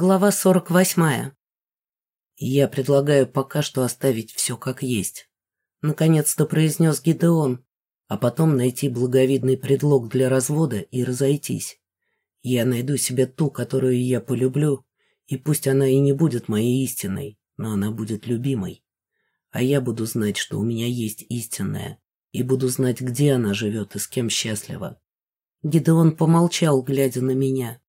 Глава 48. «Я предлагаю пока что оставить все как есть», — наконец-то произнес Гидеон, а потом найти благовидный предлог для развода и разойтись. Я найду себе ту, которую я полюблю, и пусть она и не будет моей истиной, но она будет любимой. А я буду знать, что у меня есть истинная, и буду знать, где она живет и с кем счастлива. Гидеон помолчал, глядя на меня.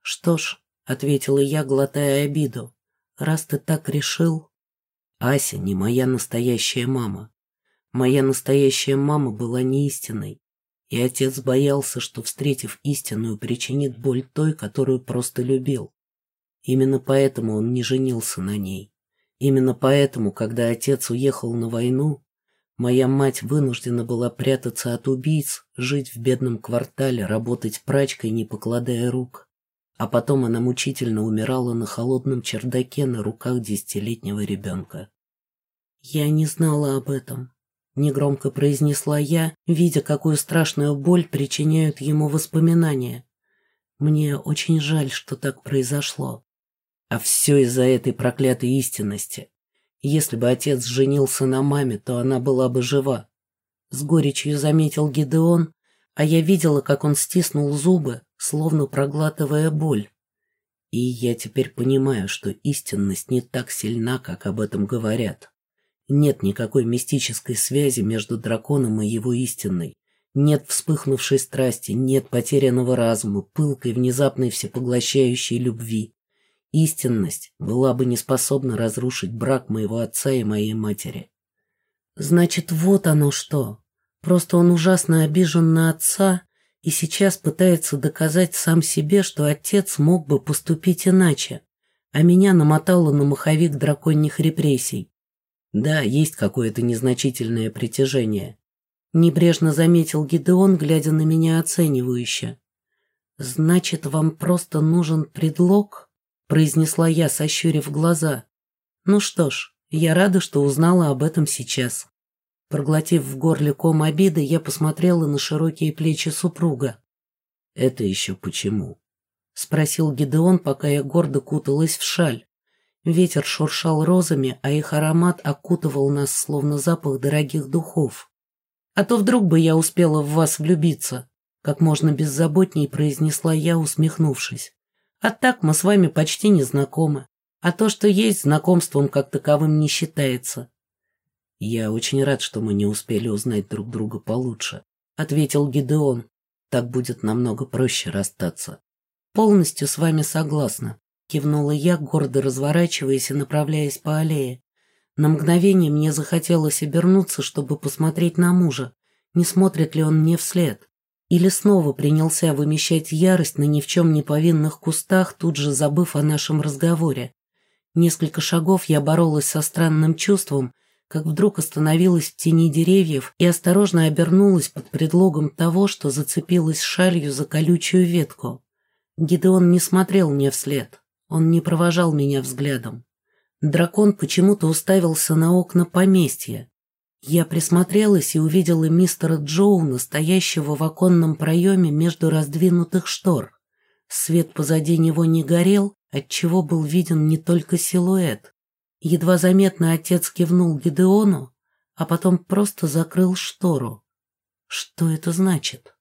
Что ж, — ответила я, глотая обиду. «Раз ты так решил...» Ася не моя настоящая мама. Моя настоящая мама была не истинной, и отец боялся, что, встретив истинную, причинит боль той, которую просто любил. Именно поэтому он не женился на ней. Именно поэтому, когда отец уехал на войну, моя мать вынуждена была прятаться от убийц, жить в бедном квартале, работать прачкой, не покладая рук. А потом она мучительно умирала на холодном чердаке на руках десятилетнего ребенка. «Я не знала об этом», — негромко произнесла я, видя, какую страшную боль причиняют ему воспоминания. «Мне очень жаль, что так произошло. А все из-за этой проклятой истинности. Если бы отец женился на маме, то она была бы жива». С горечью заметил Гидеон, а я видела, как он стиснул зубы, словно проглатывая боль. И я теперь понимаю, что истинность не так сильна, как об этом говорят. Нет никакой мистической связи между драконом и его истинной. Нет вспыхнувшей страсти, нет потерянного разума, пылкой, внезапной всепоглощающей любви. Истинность была бы не способна разрушить брак моего отца и моей матери. Значит, вот оно что. Просто он ужасно обижен на отца и сейчас пытается доказать сам себе, что отец мог бы поступить иначе, а меня намотало на маховик драконьих репрессий. Да, есть какое-то незначительное притяжение. Небрежно заметил Гидеон, глядя на меня оценивающе. «Значит, вам просто нужен предлог?» — произнесла я, сощурив глаза. «Ну что ж, я рада, что узнала об этом сейчас». Проглотив в горле ком обиды, я посмотрела на широкие плечи супруга. «Это еще почему?» — спросил Гидеон, пока я гордо куталась в шаль. Ветер шуршал розами, а их аромат окутывал нас, словно запах дорогих духов. «А то вдруг бы я успела в вас влюбиться», — как можно беззаботней произнесла я, усмехнувшись. «А так мы с вами почти не знакомы, а то, что есть, знакомством как таковым не считается. «Я очень рад, что мы не успели узнать друг друга получше», — ответил Гидеон. «Так будет намного проще расстаться». «Полностью с вами согласна», — кивнула я, гордо разворачиваясь и направляясь по аллее. На мгновение мне захотелось обернуться, чтобы посмотреть на мужа, не смотрит ли он мне вслед. Или снова принялся вымещать ярость на ни в чем не повинных кустах, тут же забыв о нашем разговоре. Несколько шагов я боролась со странным чувством, как вдруг остановилась в тени деревьев и осторожно обернулась под предлогом того, что зацепилась шалью за колючую ветку. Гидеон не смотрел мне вслед, он не провожал меня взглядом. Дракон почему-то уставился на окна поместья. Я присмотрелась и увидела мистера Джоуна, стоящего в оконном проеме между раздвинутых штор. Свет позади него не горел, отчего был виден не только силуэт. Едва заметно отец кивнул Гидеону, а потом просто закрыл штору. Что это значит?